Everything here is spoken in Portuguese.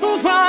dos mares.